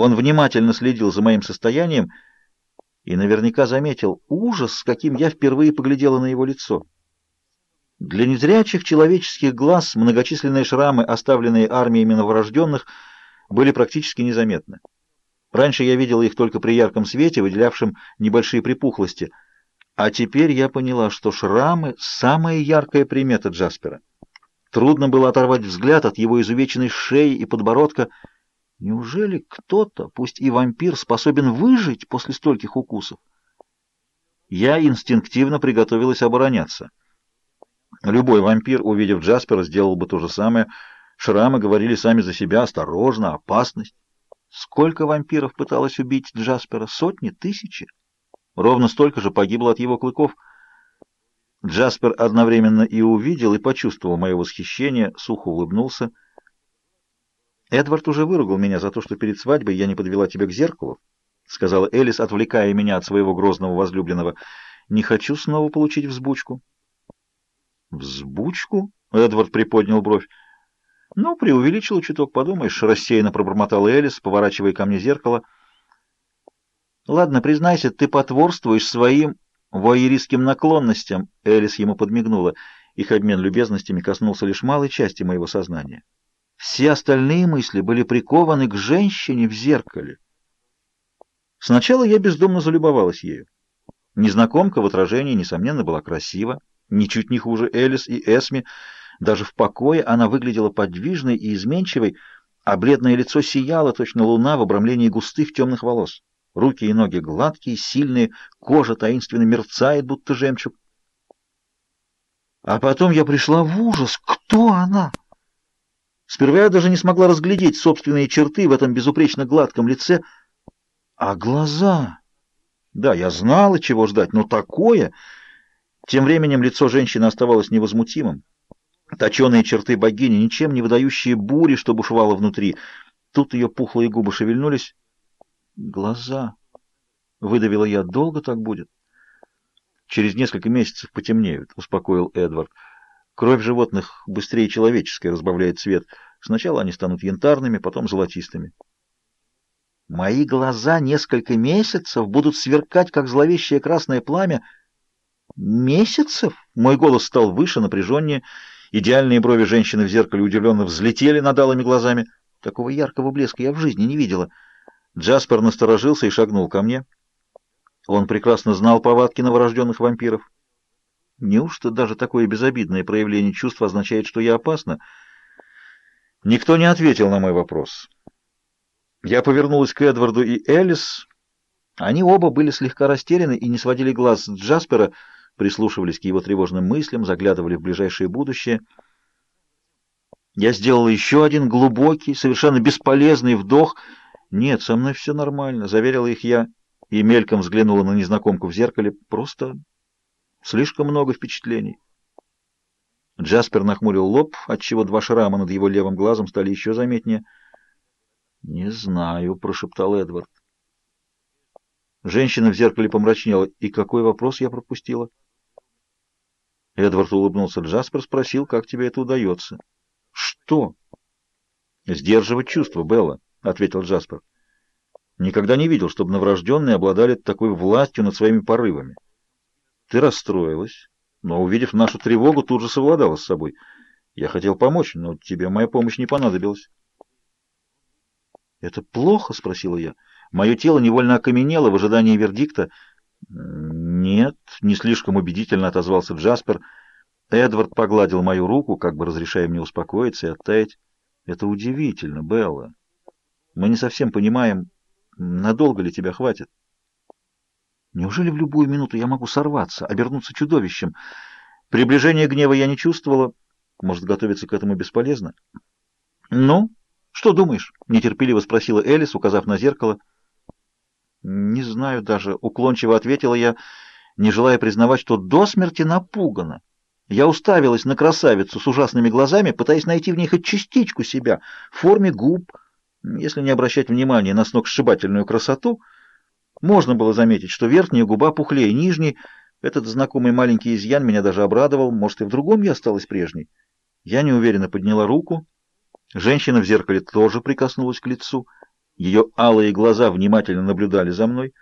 Он внимательно следил за моим состоянием и наверняка заметил ужас, с каким я впервые поглядела на его лицо. Для незрячих человеческих глаз многочисленные шрамы, оставленные армиями новорожденных, были практически незаметны. Раньше я видела их только при ярком свете, выделявшем небольшие припухлости, а теперь я поняла, что шрамы — самая яркая примета Джаспера. Трудно было оторвать взгляд от его изувеченной шеи и подбородка. Неужели кто-то, пусть и вампир, способен выжить после стольких укусов? Я инстинктивно приготовилась обороняться. Любой вампир, увидев Джаспера, сделал бы то же самое. Шрамы говорили сами за себя, осторожно, опасность. Сколько вампиров пыталось убить Джаспера? Сотни, тысячи? Ровно столько же погибло от его клыков. Джаспер одновременно и увидел, и почувствовал мое восхищение, сухо улыбнулся. «Эдвард уже выругал меня за то, что перед свадьбой я не подвела тебя к зеркалу», — сказала Элис, отвлекая меня от своего грозного возлюбленного. «Не хочу снова получить взбучку». «Взбучку?» — Эдвард приподнял бровь. «Ну, преувеличил чуток, подумаешь», — рассеянно пробормотала Элис, поворачивая ко мне зеркало. «Ладно, признайся, ты потворствуешь своим воеристским наклонностям», — Элис ему подмигнула. Их обмен любезностями коснулся лишь малой части моего сознания. Все остальные мысли были прикованы к женщине в зеркале. Сначала я бездумно залюбовалась ею. Незнакомка в отражении, несомненно, была красива, ничуть не хуже Элис и Эсми, даже в покое она выглядела подвижной и изменчивой, а бледное лицо сияло, точно луна, в обрамлении густых темных волос. Руки и ноги гладкие, сильные, кожа таинственно мерцает, будто жемчуг. А потом я пришла в ужас. Кто она? Сперва я даже не смогла разглядеть собственные черты в этом безупречно гладком лице. А глаза... Да, я знала, чего ждать, но такое... Тем временем лицо женщины оставалось невозмутимым. Точеные черты богини, ничем не выдающие бури, что бушевало внутри. Тут ее пухлые губы шевельнулись. «Глаза!» — выдавила я. «Долго так будет?» «Через несколько месяцев потемнеют», — успокоил Эдвард. «Кровь животных быстрее человеческой разбавляет цвет. Сначала они станут янтарными, потом золотистыми». «Мои глаза несколько месяцев будут сверкать, как зловещее красное пламя». «Месяцев?» — мой голос стал выше, напряженнее. Идеальные брови женщины в зеркале удивленно взлетели над алыми глазами. Такого яркого блеска я в жизни не видела. Джаспер насторожился и шагнул ко мне. Он прекрасно знал повадки новорожденных вампиров. Неужто даже такое безобидное проявление чувств означает, что я опасна? Никто не ответил на мой вопрос. Я повернулась к Эдварду и Элис. Они оба были слегка растеряны и не сводили глаз с Джаспера, прислушивались к его тревожным мыслям, заглядывали в ближайшее будущее. Я сделала еще один глубокий, совершенно бесполезный вдох. «Нет, со мной все нормально», — заверила их я и мельком взглянула на незнакомку в зеркале. «Просто слишком много впечатлений». Джаспер нахмурил лоб, отчего два шрама над его левым глазом стали еще заметнее. «Не знаю», — прошептал Эдвард. Женщина в зеркале помрачнела. «И какой вопрос я пропустила?» Эдвард улыбнулся. Джаспер спросил, как тебе это удается. Что? Сдерживать чувства, Белла, ответил Джаспер. Никогда не видел, чтобы новорожденные обладали такой властью над своими порывами. Ты расстроилась, но, увидев нашу тревогу, тут же совладала с собой. Я хотел помочь, но тебе моя помощь не понадобилась. «Это плохо?» — спросила я. Мое тело невольно окаменело в ожидании вердикта — «Нет», — не слишком убедительно отозвался Джаспер. Эдвард погладил мою руку, как бы разрешая мне успокоиться и оттаять. «Это удивительно, Белла. Мы не совсем понимаем, надолго ли тебя хватит. Неужели в любую минуту я могу сорваться, обернуться чудовищем? Приближение гнева я не чувствовала. Может, готовиться к этому бесполезно?» «Ну, что думаешь?» — нетерпеливо спросила Элис, указав на зеркало. «Не знаю даже», — уклончиво ответила я, не желая признавать, что до смерти напугана. Я уставилась на красавицу с ужасными глазами, пытаясь найти в ней хоть частичку себя, в форме губ. Если не обращать внимания на сногсшибательную красоту, можно было заметить, что верхняя губа пухлее нижней. Этот знакомый маленький изъян меня даже обрадовал. Может, и в другом я осталась прежней. Я неуверенно подняла руку. Женщина в зеркале тоже прикоснулась к лицу — Ее алые глаза внимательно наблюдали за мной.